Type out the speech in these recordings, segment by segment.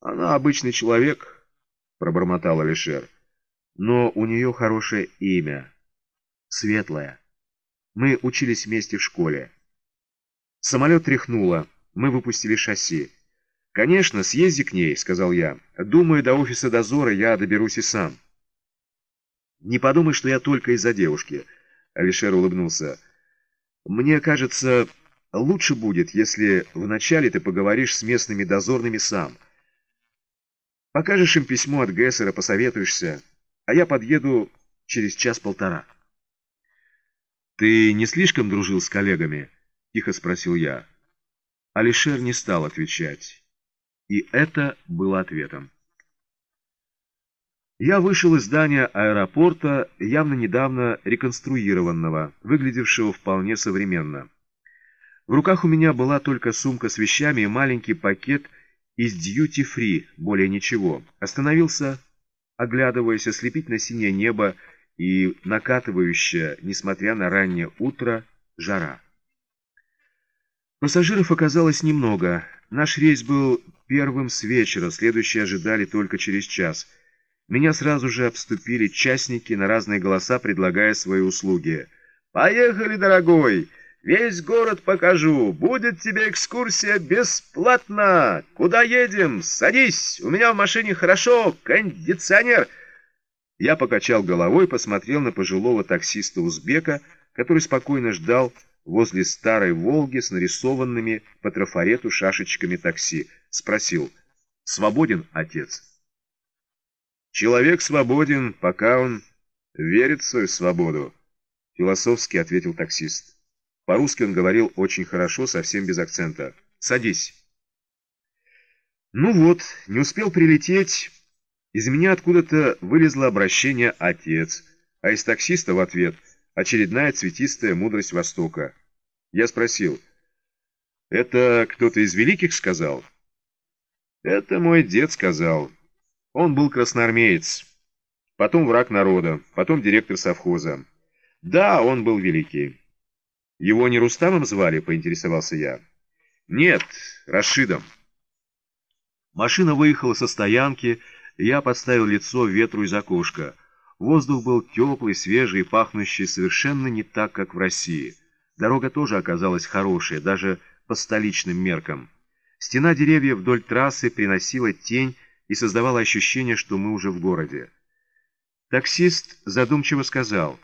Она обычный человек, пробормотал Алишер. Но у нее хорошее имя. Светлое. Мы учились вместе в школе. Самолет тряхнуло. Мы выпустили шасси. «Конечно, съезди к ней», — сказал я. «Думаю, до офиса дозора я доберусь и сам». «Не подумай, что я только из-за девушки», — Алишер улыбнулся. «Мне кажется, лучше будет, если вначале ты поговоришь с местными дозорными сам. Покажешь им письмо от Гессера, посоветуешься, а я подъеду через час-полтора». «Ты не слишком дружил с коллегами?» — тихо спросил я. Алишер не стал отвечать. И это было ответом. Я вышел из здания аэропорта, явно недавно реконструированного, выглядевшего вполне современно. В руках у меня была только сумка с вещами и маленький пакет из дьюти-фри, более ничего. Остановился, оглядываясь ослепительно-синее небо и накатывающее, несмотря на раннее утро, жара. Пассажиров оказалось немного. Наш рейс был первым с вечера, следующие ожидали только через час. Меня сразу же обступили частники на разные голоса, предлагая свои услуги. «Поехали, дорогой! Весь город покажу! Будет тебе экскурсия бесплатно! Куда едем? Садись! У меня в машине хорошо, кондиционер!» Я покачал головой, посмотрел на пожилого таксиста-узбека, который спокойно ждал, возле старой «Волги» с нарисованными по трафарету шашечками такси. Спросил, «Свободен, отец?» «Человек свободен, пока он верит в свою свободу», — философски ответил таксист. По-русски он говорил очень хорошо, совсем без акцента. «Садись». Ну вот, не успел прилететь, из меня откуда-то вылезло обращение «отец», а из таксиста в ответ — очередная цветистая мудрость Востока. Я спросил, «Это кто-то из великих сказал?» «Это мой дед сказал. Он был красноармеец, потом враг народа, потом директор совхоза. Да, он был великий». «Его не Рустамом звали?» — поинтересовался я. «Нет, Рашидом». Машина выехала со стоянки, я подставил лицо ветру из окошка. Воздух был теплый, свежий пахнущий совершенно не так, как в России. Дорога тоже оказалась хорошая, даже по столичным меркам. Стена деревьев вдоль трассы приносила тень и создавала ощущение, что мы уже в городе. Таксист задумчиво сказал.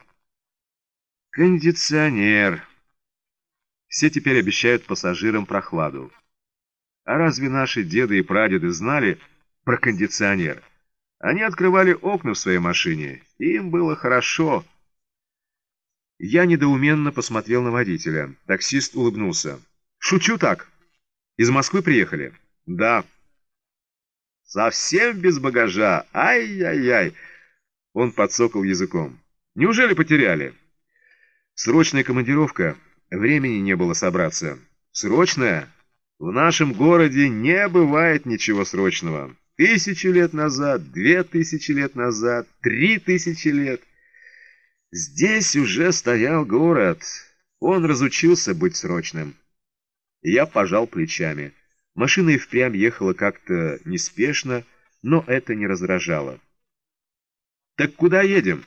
«Кондиционер. Все теперь обещают пассажирам прохладу. А разве наши деды и прадеды знали про кондиционер?» Они открывали окна в своей машине, им было хорошо. Я недоуменно посмотрел на водителя. Таксист улыбнулся. «Шучу так. Из Москвы приехали?» «Да». «Совсем без багажа? Ай-яй-яй!» Он подсокал языком. «Неужели потеряли?» «Срочная командировка. Времени не было собраться». «Срочная? В нашем городе не бывает ничего срочного». Тысячу лет назад, две тысячи лет назад, три тысячи лет. Здесь уже стоял город. Он разучился быть срочным. Я пожал плечами. Машина и впрямь ехала как-то неспешно, но это не раздражало. «Так куда едем?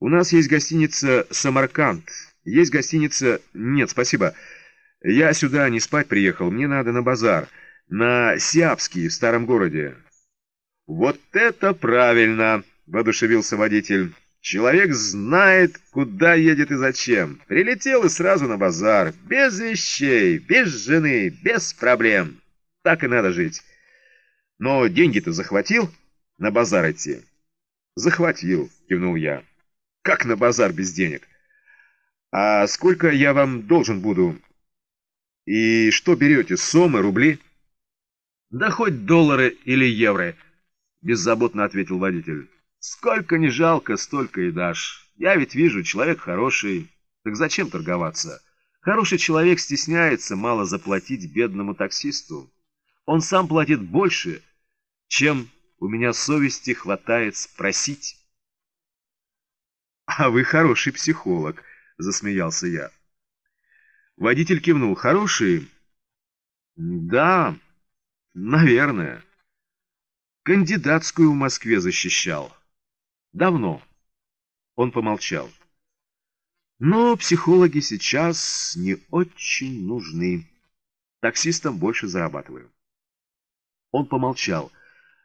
У нас есть гостиница «Самарканд». Есть гостиница... Нет, спасибо. Я сюда не спать приехал, мне надо на базар. На Сиапский, в старом городе. «Вот это правильно!» — воодушевился водитель. «Человек знает, куда едет и зачем. Прилетел и сразу на базар. Без вещей, без жены, без проблем. Так и надо жить. Но деньги-то захватил на базар идти?» «Захватил», — кивнул я. «Как на базар без денег?» «А сколько я вам должен буду?» «И что берете, сомы, рубли?» «Да хоть доллары или евро» беззаботно ответил водитель. Сколько не жалко, столько и дашь. Я ведь вижу, человек хороший. Так зачем торговаться? Хороший человек стесняется мало заплатить бедному таксисту. Он сам платит больше, чем у меня совести хватает спросить. «А вы хороший психолог», — засмеялся я. Водитель кивнул. «Хороший?» «Да, наверное». Кандидатскую в Москве защищал. Давно. Он помолчал. Но психологи сейчас не очень нужны. Таксистам больше зарабатываю. Он помолчал.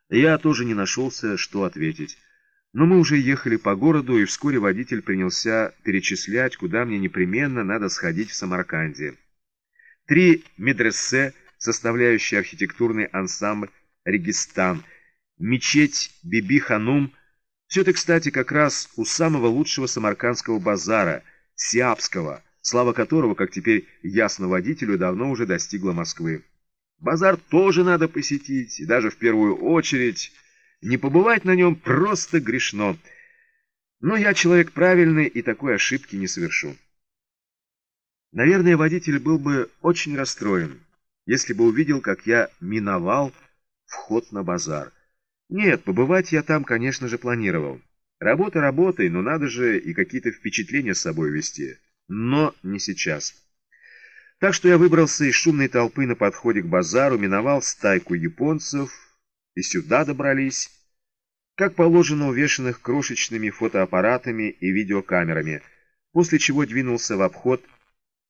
Я тоже не нашелся, что ответить. Но мы уже ехали по городу, и вскоре водитель принялся перечислять, куда мне непременно надо сходить в Самарканде. Три медресе, составляющие архитектурный ансамбль «Регистан», мечеть Биби-Ханум. Все это, кстати, как раз у самого лучшего самаркандского базара, Сиапского, слава которого, как теперь ясно водителю, давно уже достигла Москвы. Базар тоже надо посетить, и даже в первую очередь не побывать на нем просто грешно. Но я человек правильный и такой ошибки не совершу. Наверное, водитель был бы очень расстроен, если бы увидел, как я миновал вход на базар. Нет, побывать я там, конечно же, планировал. Работа работой, но надо же и какие-то впечатления с собой вести. Но не сейчас. Так что я выбрался из шумной толпы на подходе к базару, миновал стайку японцев и сюда добрались, как положено увешанных крошечными фотоаппаратами и видеокамерами, после чего двинулся в обход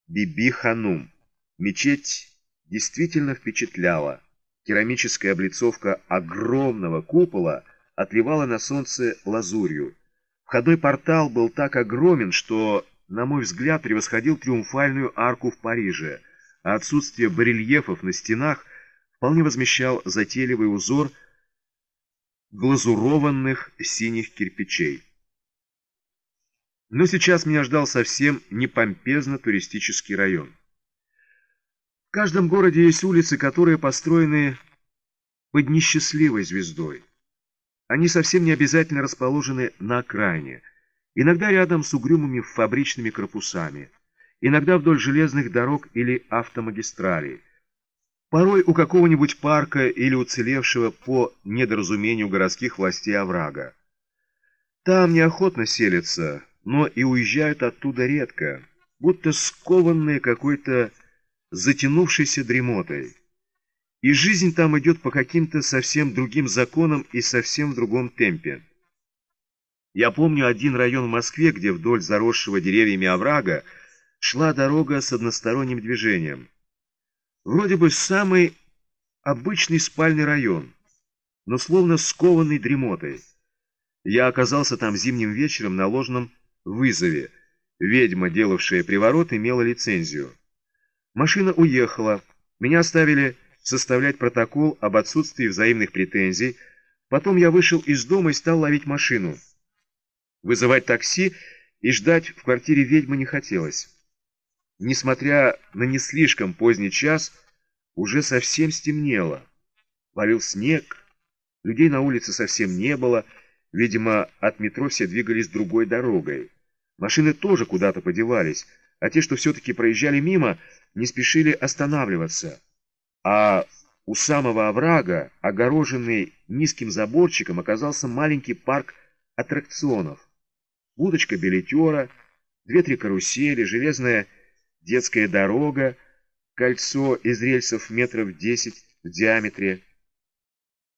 Биби-Ханум. Мечеть действительно впечатляла. Керамическая облицовка огромного купола отливала на солнце лазурью. Входной портал был так огромен, что, на мой взгляд, превосходил триумфальную арку в Париже, а отсутствие барельефов на стенах вполне возмещал затейливый узор глазурованных синих кирпичей. Но сейчас меня ждал совсем не помпезно-туристический район. В каждом городе есть улицы, которые построены под несчастливой звездой. Они совсем не обязательно расположены на окраине, иногда рядом с угрюмыми фабричными корпусами, иногда вдоль железных дорог или автомагистралей, порой у какого-нибудь парка или уцелевшего по недоразумению городских властей оврага. Там неохотно селятся, но и уезжают оттуда редко, будто скованные какой-то затянувшейся дремотой. И жизнь там идет по каким-то совсем другим законам и совсем в другом темпе. Я помню один район в Москве, где вдоль заросшего деревьями оврага шла дорога с односторонним движением. Вроде бы самый обычный спальный район, но словно скованный дремотой. Я оказался там зимним вечером на ложном вызове. Ведьма, делавшая приворот, имела лицензию. Машина уехала. Меня оставили составлять протокол об отсутствии взаимных претензий. Потом я вышел из дома и стал ловить машину. Вызывать такси и ждать в квартире ведьмы не хотелось. Несмотря на не слишком поздний час, уже совсем стемнело. Валил снег, людей на улице совсем не было, видимо, от метро все двигались другой дорогой. Машины тоже куда-то подевались, а те, что все-таки проезжали мимо, не спешили останавливаться. А у самого оврага, огороженный низким заборчиком, оказался маленький парк аттракционов. Будочка билетера, две-три карусели, железная детская дорога, кольцо из рельсов метров десять в диаметре,